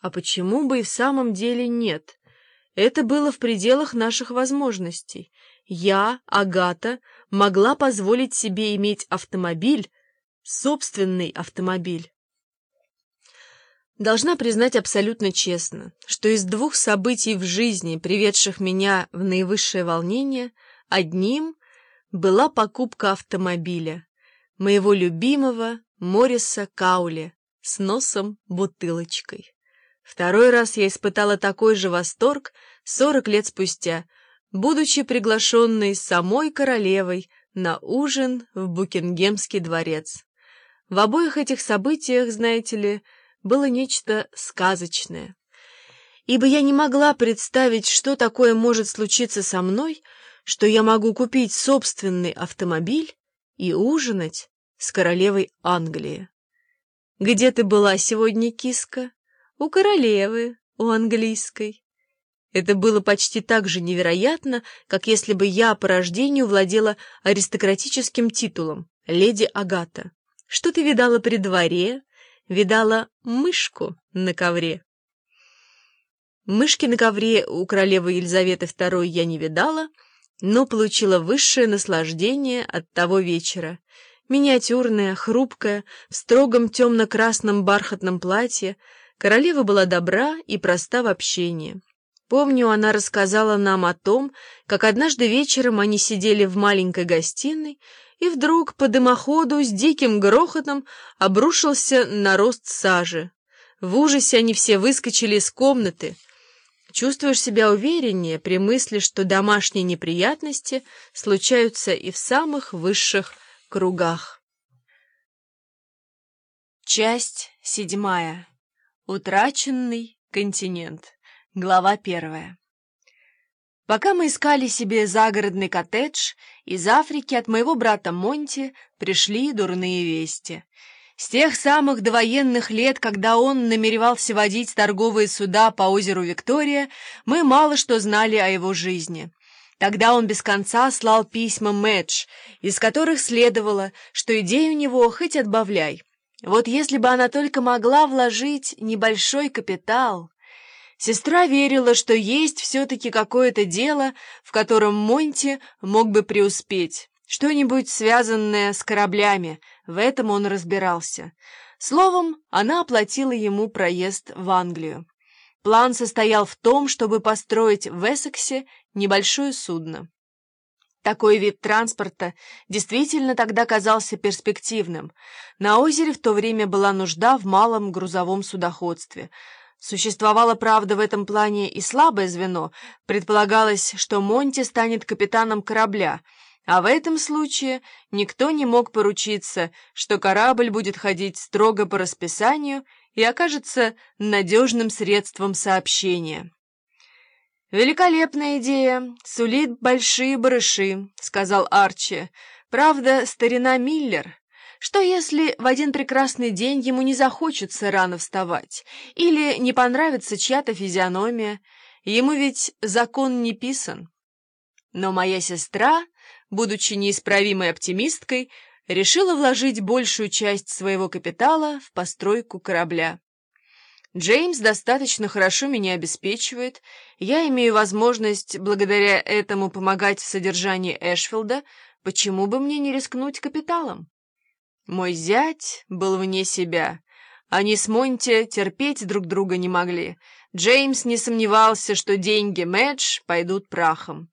А почему бы и в самом деле нет? Это было в пределах наших возможностей. Я, Агата, могла позволить себе иметь автомобиль, собственный автомобиль. Должна признать абсолютно честно, что из двух событий в жизни, приведших меня в наивысшее волнение, одним была покупка автомобиля, моего любимого Мориса Каули с носом-бутылочкой. Второй раз я испытала такой же восторг сорок лет спустя, будучи приглашенной самой королевой на ужин в Букингемский дворец. В обоих этих событиях, знаете ли, было нечто сказочное. Ибо я не могла представить, что такое может случиться со мной, что я могу купить собственный автомобиль и ужинать с королевой Англии. «Где ты была сегодня, киска?» У королевы, у английской. Это было почти так же невероятно, как если бы я по рождению владела аристократическим титулом «Леди Агата». Что ты видала при дворе? Видала мышку на ковре. Мышки на ковре у королевы Елизаветы II я не видала, но получила высшее наслаждение от того вечера. Миниатюрная, хрупкая, в строгом темно-красном бархатном платье, Королева была добра и проста в общении. Помню, она рассказала нам о том, как однажды вечером они сидели в маленькой гостиной, и вдруг по дымоходу с диким грохотом обрушился нарост сажи. В ужасе они все выскочили из комнаты. Чувствуешь себя увереннее при мысли, что домашние неприятности случаются и в самых высших кругах. Часть седьмая. Утраченный континент. Глава первая. Пока мы искали себе загородный коттедж, из Африки от моего брата Монти пришли дурные вести. С тех самых довоенных лет, когда он намеревался водить торговые суда по озеру Виктория, мы мало что знали о его жизни. Тогда он без конца слал письма Мэтч, из которых следовало, что идей у него хоть отбавляй. Вот если бы она только могла вложить небольшой капитал... Сестра верила, что есть все-таки какое-то дело, в котором Монти мог бы преуспеть. Что-нибудь связанное с кораблями, в этом он разбирался. Словом, она оплатила ему проезд в Англию. План состоял в том, чтобы построить в Эссексе небольшое судно. Такой вид транспорта действительно тогда казался перспективным. На озере в то время была нужда в малом грузовом судоходстве. Существовало, правда, в этом плане и слабое звено. Предполагалось, что Монти станет капитаном корабля, а в этом случае никто не мог поручиться, что корабль будет ходить строго по расписанию и окажется надежным средством сообщения. «Великолепная идея, сулит большие барыши», — сказал Арчи. «Правда, старина Миллер. Что если в один прекрасный день ему не захочется рано вставать? Или не понравится чья-то физиономия? Ему ведь закон не писан». Но моя сестра, будучи неисправимой оптимисткой, решила вложить большую часть своего капитала в постройку корабля. Джеймс достаточно хорошо меня обеспечивает, я имею возможность благодаря этому помогать в содержании Эшфилда, почему бы мне не рискнуть капиталом? Мой зять был вне себя. Они с Монти терпеть друг друга не могли. Джеймс не сомневался, что деньги Мэдж пойдут прахом.